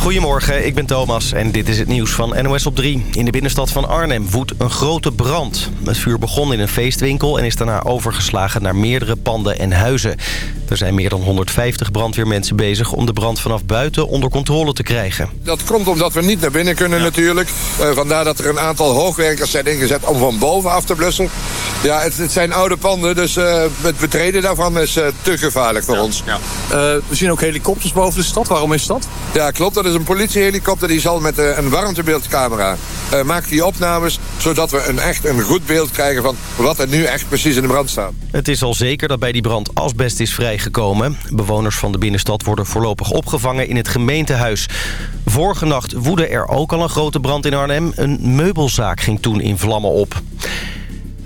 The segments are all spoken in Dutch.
Goedemorgen, ik ben Thomas en dit is het nieuws van NOS op 3. In de binnenstad van Arnhem woedt een grote brand. Het vuur begon in een feestwinkel en is daarna overgeslagen naar meerdere panden en huizen. Er zijn meer dan 150 brandweermensen bezig om de brand vanaf buiten onder controle te krijgen. Dat komt omdat we niet naar binnen kunnen natuurlijk. Uh, vandaar dat er een aantal hoogwerkers zijn ingezet om van boven af te blussen. Ja, het, het zijn oude panden, dus uh, het betreden daarvan is uh, te gevaarlijk voor ja. ons. Ja. we zien ook helikopters boven de stad. Waarom is dat? Ja, klopt. Dat is een politiehelikopter. Die zal met een warmtebeeldcamera maakt die opnames... zodat we een echt een goed beeld krijgen van wat er nu echt precies in de brand staat. Het is al zeker dat bij die brand asbest is vrijgekomen. Bewoners van de binnenstad worden voorlopig opgevangen in het gemeentehuis. Vorige nacht woedde er ook al een grote brand in Arnhem. Een meubelzaak ging toen in vlammen op.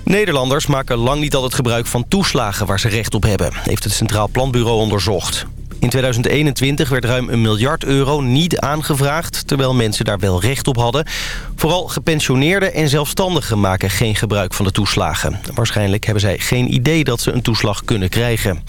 Nederlanders maken lang niet altijd gebruik van toeslagen waar ze recht op hebben, heeft het Centraal Planbureau onderzocht. In 2021 werd ruim een miljard euro niet aangevraagd... terwijl mensen daar wel recht op hadden. Vooral gepensioneerden en zelfstandigen maken geen gebruik van de toeslagen. Waarschijnlijk hebben zij geen idee dat ze een toeslag kunnen krijgen.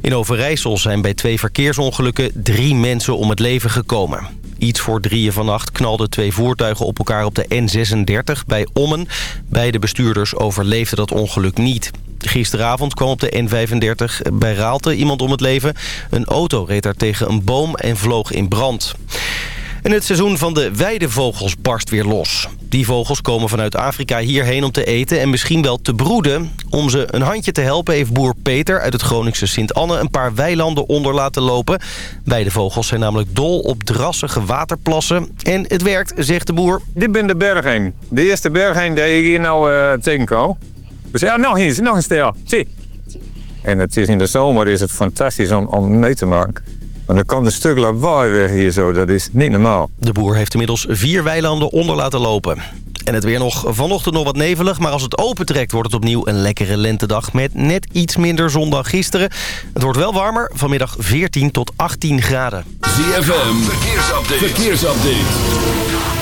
In Overijssel zijn bij twee verkeersongelukken drie mensen om het leven gekomen. Iets voor drieën vannacht knalden twee voertuigen op elkaar op de N36 bij Ommen. Beide bestuurders overleefden dat ongeluk niet. Gisteravond kwam op de N35 bij Raalte iemand om het leven. Een auto reed daar tegen een boom en vloog in brand. En het seizoen van de weidevogels barst weer los. Die vogels komen vanuit Afrika hierheen om te eten en misschien wel te broeden. Om ze een handje te helpen heeft boer Peter uit het Groningse Sint-Anne... een paar weilanden onder laten lopen. Weidevogels zijn namelijk dol op drassige waterplassen. En het werkt, zegt de boer. Dit ben de bergheen. De eerste bergheen die ik hier nou uh, tegenkom. Dus ja, nog eens, nog een stel. Zie. En het is in de zomer is het fantastisch om, om mee te maken. Maar dan komt een stuk lawaai weg hier zo, dat is niet normaal. De boer heeft inmiddels vier weilanden onder laten lopen. En het weer nog vanochtend nog wat nevelig, maar als het opentrekt wordt het opnieuw een lekkere lentedag met net iets minder zon dan gisteren. Het wordt wel warmer, vanmiddag 14 tot 18 graden. ZFM, verkeersupdate. verkeersupdate.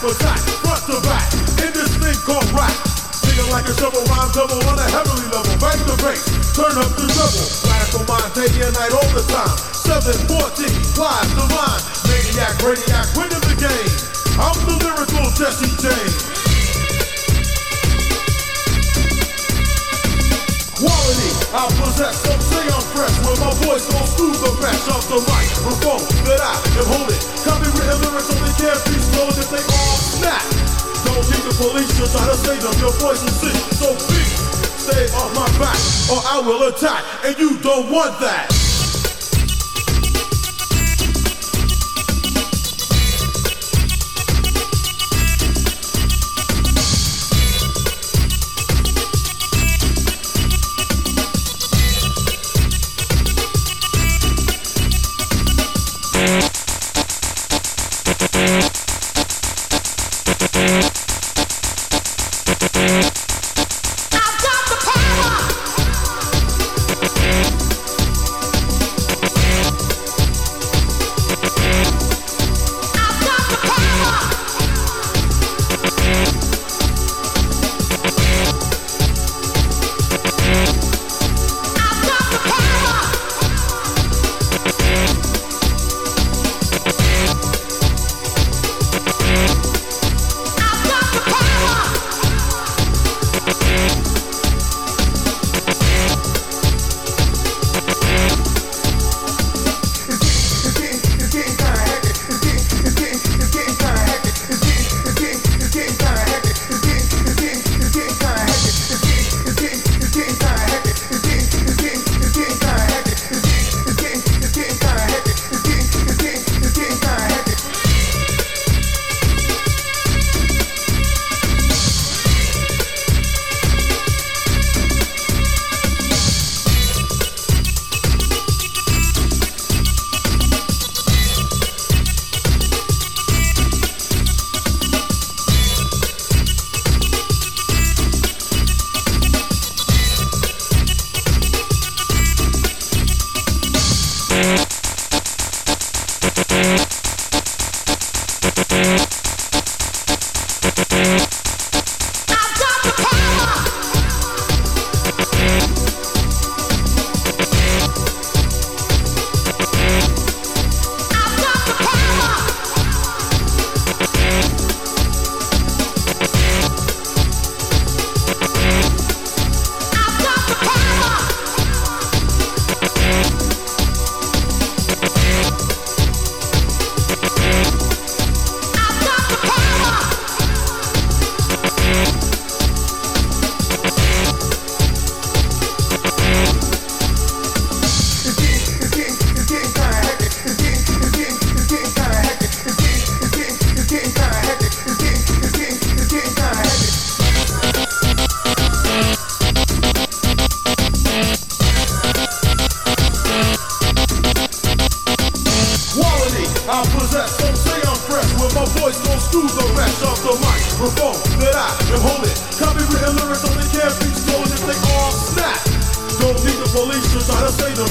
Snap attack, front to back, in this thing called rap. Singing like a shovel rhyme double on a heavenly level. Bang the bass, turn up the double. Radical mind day and night all the time. 714, live divine. Maniac, radiac, winning the game. I'm the lyrical Jesse James. Quality, I possess, say I'm fresh. When my voice through the mesh of the microphone That I am holding. Copywritten lyrics only can't be stolen if they all snap Don't need the police to try to save them. Your voice is sick, so please Stay off my back or I will attack. And you don't want that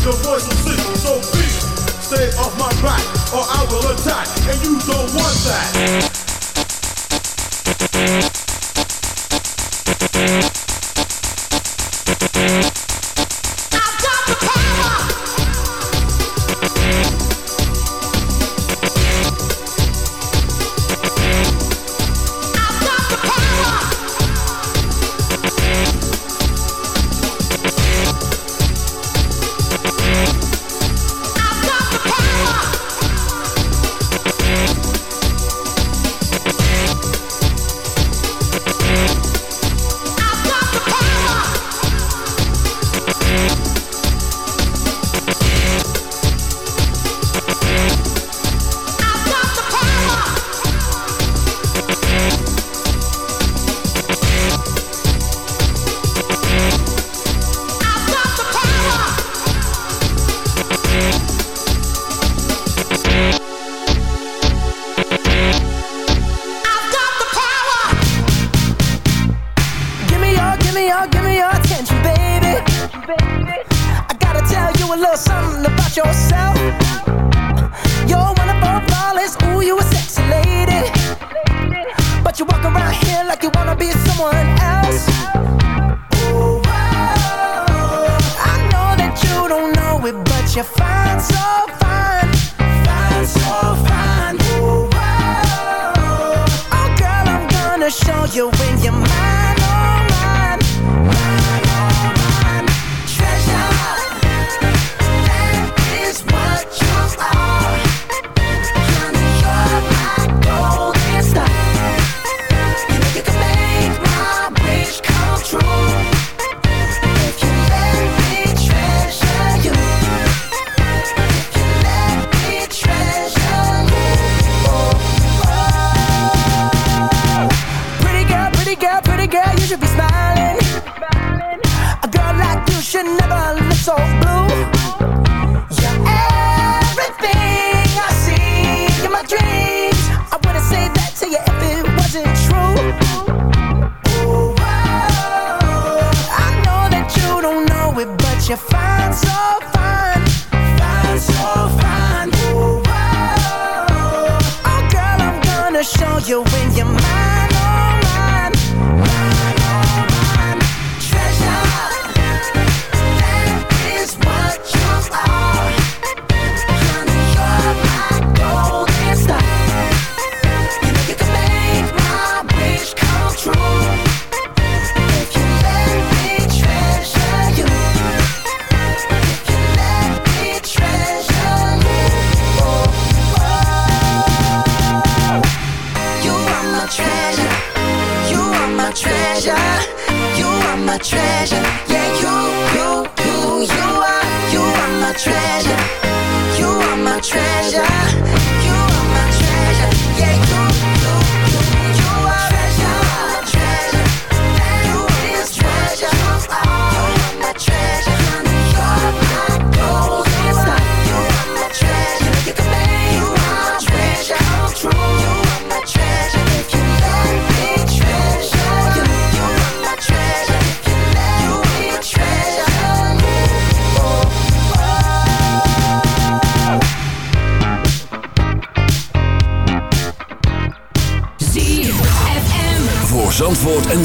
your voice will sing, So be. stay off my back, or I will attack, and you don't want that.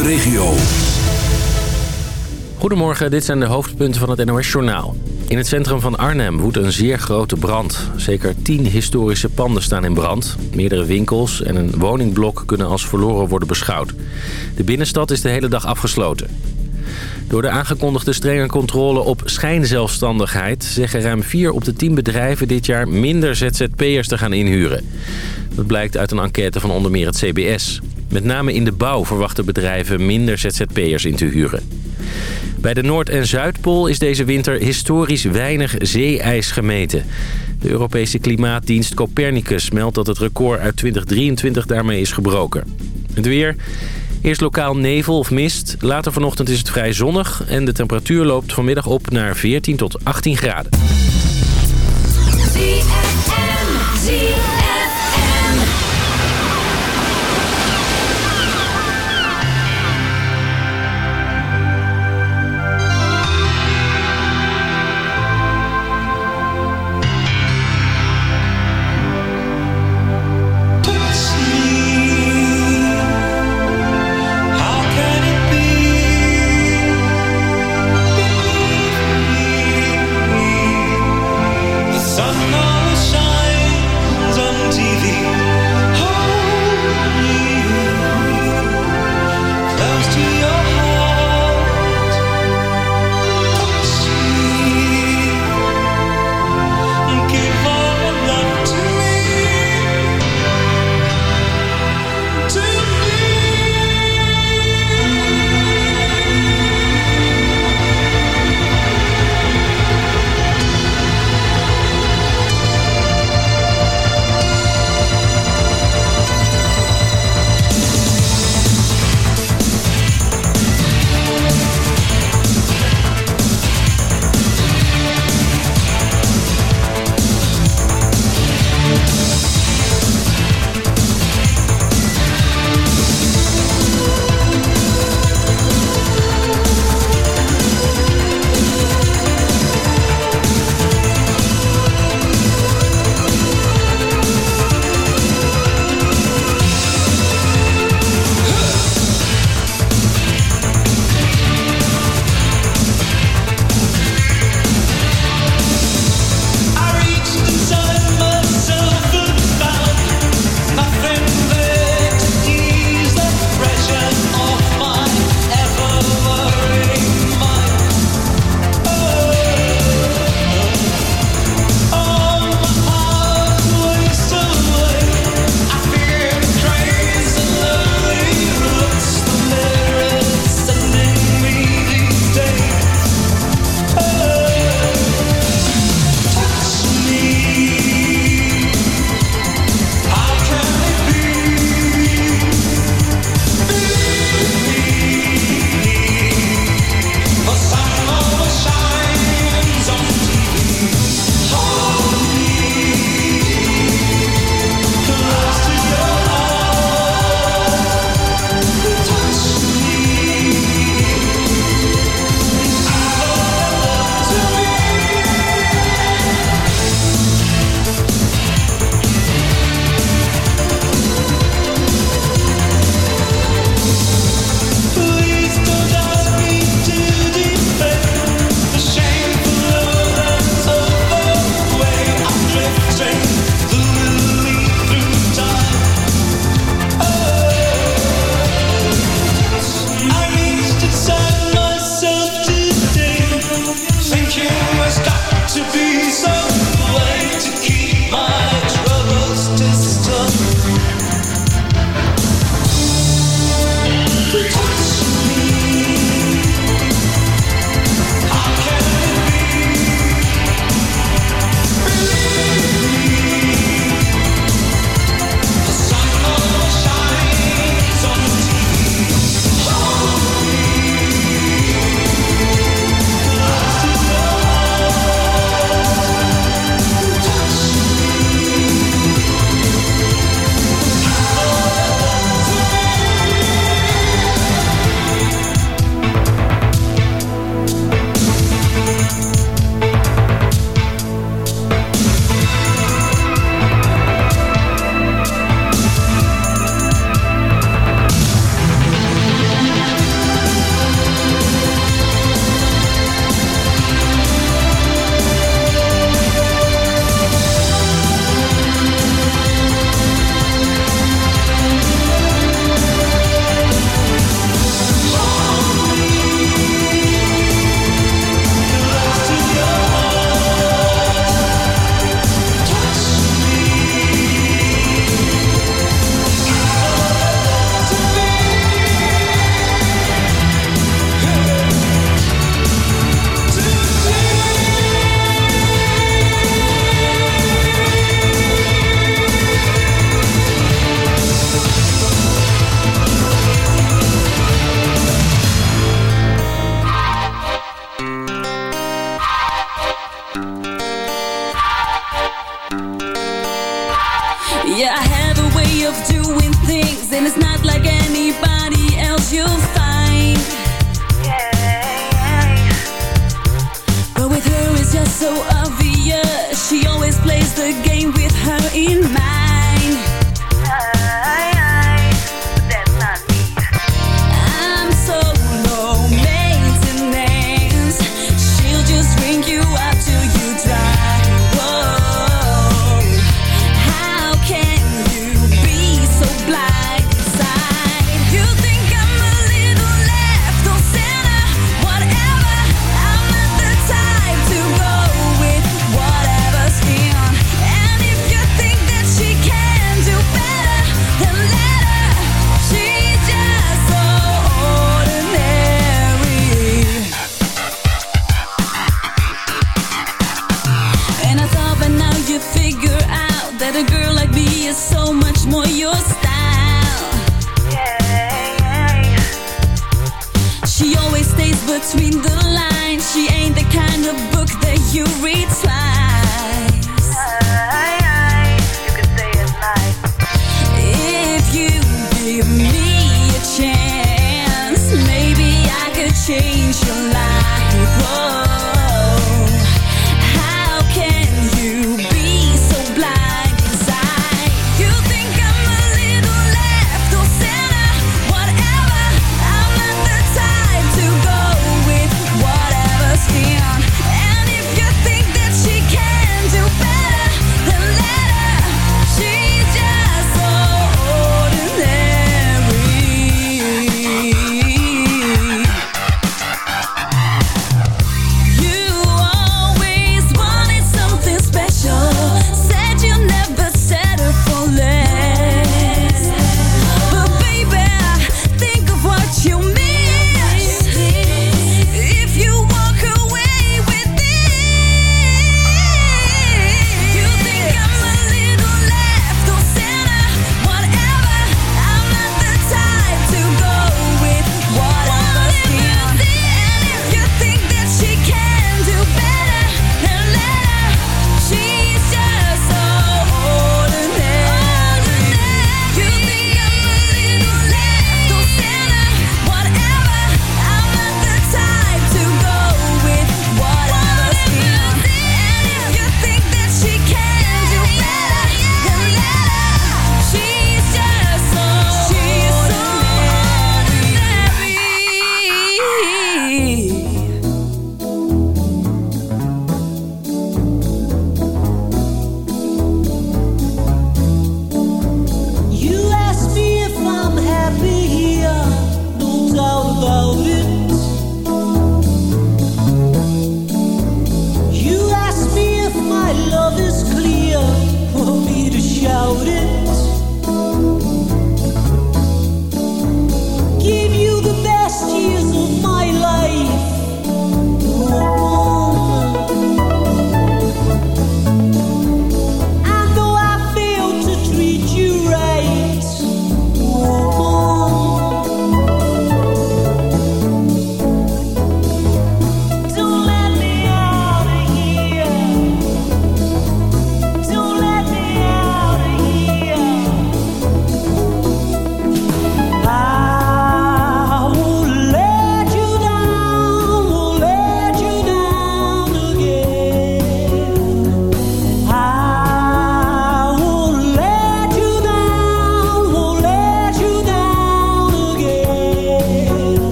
Regio. Goedemorgen, dit zijn de hoofdpunten van het NOS-journaal. In het centrum van Arnhem woedt een zeer grote brand. Zeker tien historische panden staan in brand. Meerdere winkels en een woningblok kunnen als verloren worden beschouwd. De binnenstad is de hele dag afgesloten. Door de aangekondigde strenge controle op schijnzelfstandigheid... zeggen ruim 4 op de 10 bedrijven dit jaar minder ZZP'ers te gaan inhuren. Dat blijkt uit een enquête van onder meer het CBS. Met name in de bouw verwachten bedrijven minder ZZP'ers in te huren. Bij de Noord- en Zuidpool is deze winter historisch weinig zeeijs gemeten. De Europese klimaatdienst Copernicus meldt dat het record uit 2023 daarmee is gebroken. Het weer... Eerst lokaal nevel of mist. Later vanochtend is het vrij zonnig en de temperatuur loopt vanmiddag op naar 14 tot 18 graden.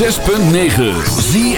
106.9 ZFN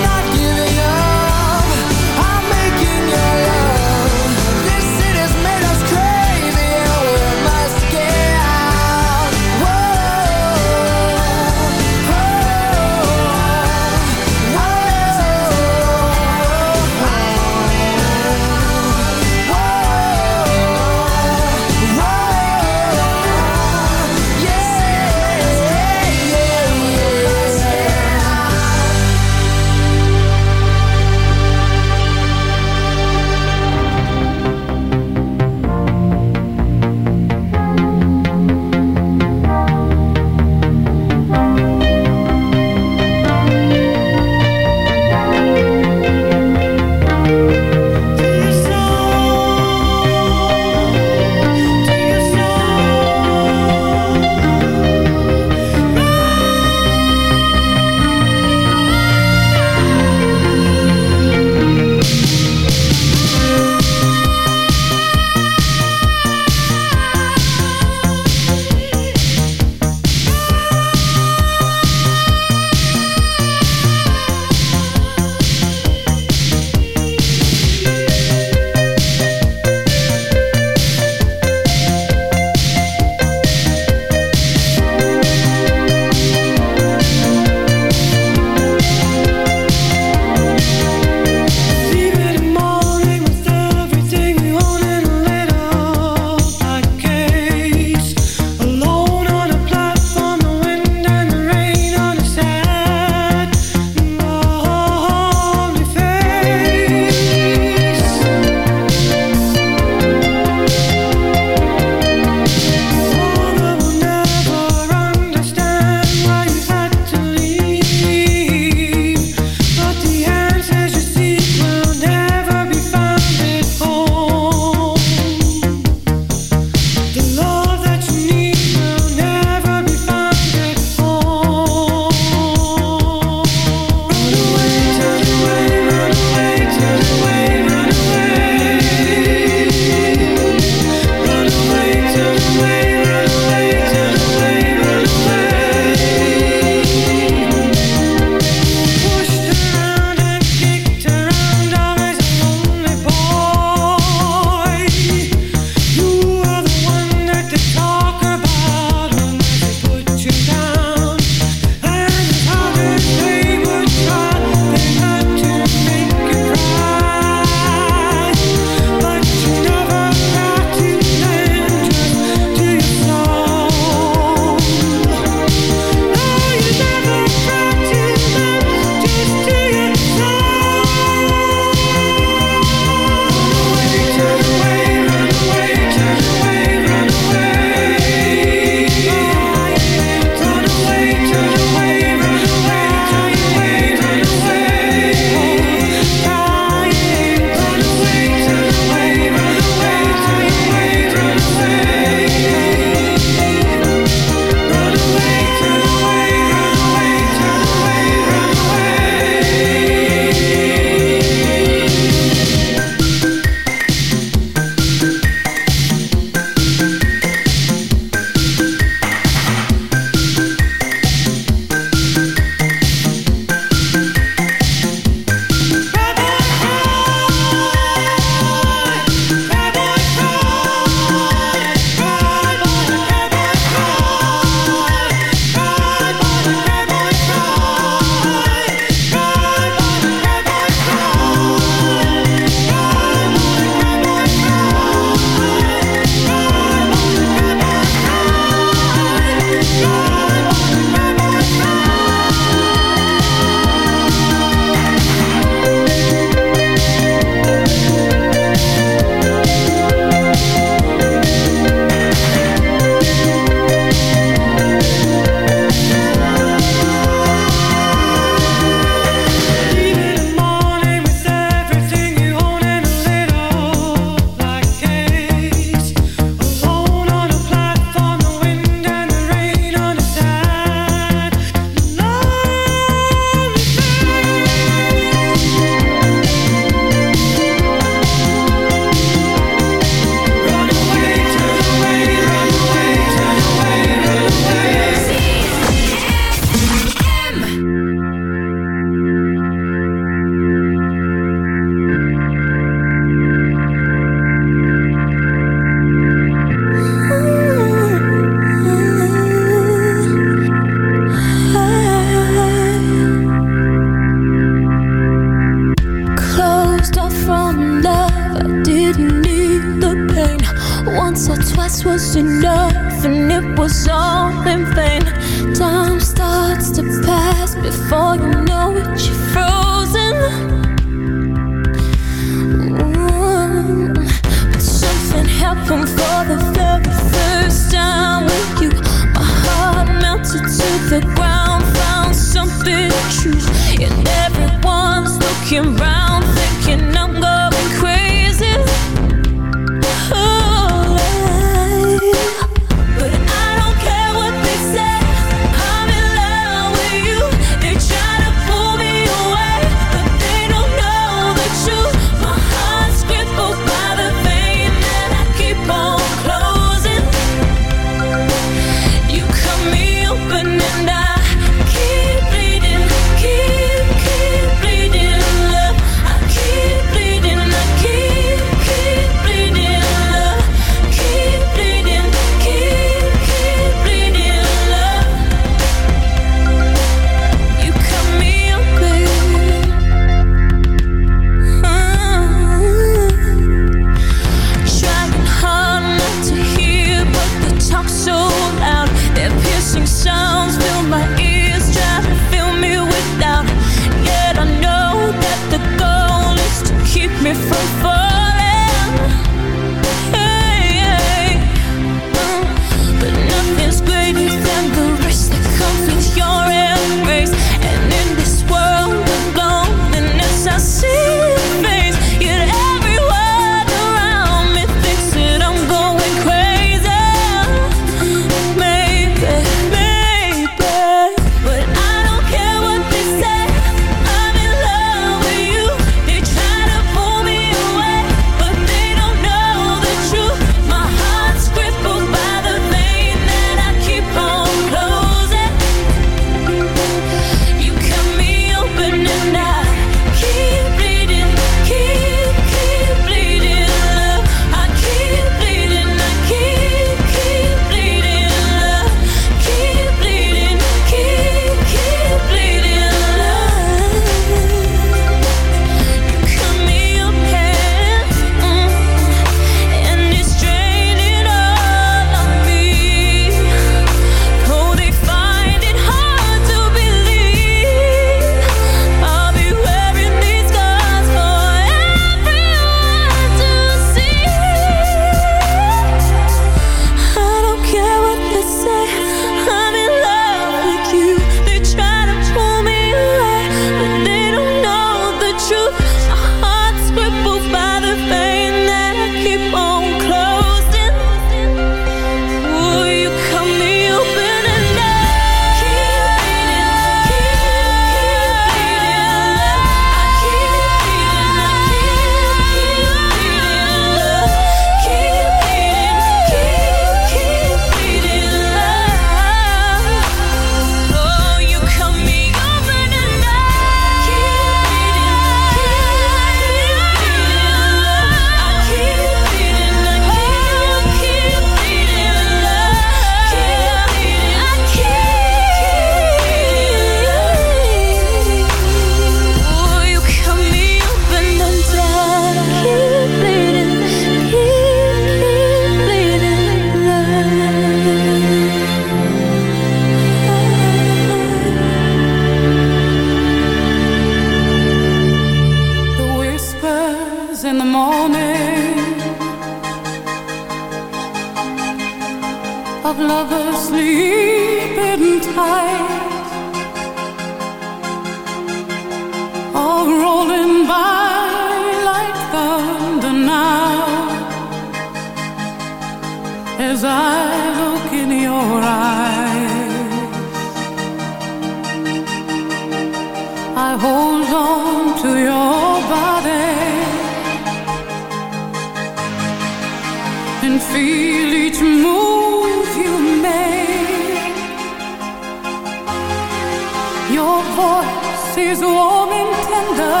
is warm and tender,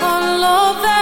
a love that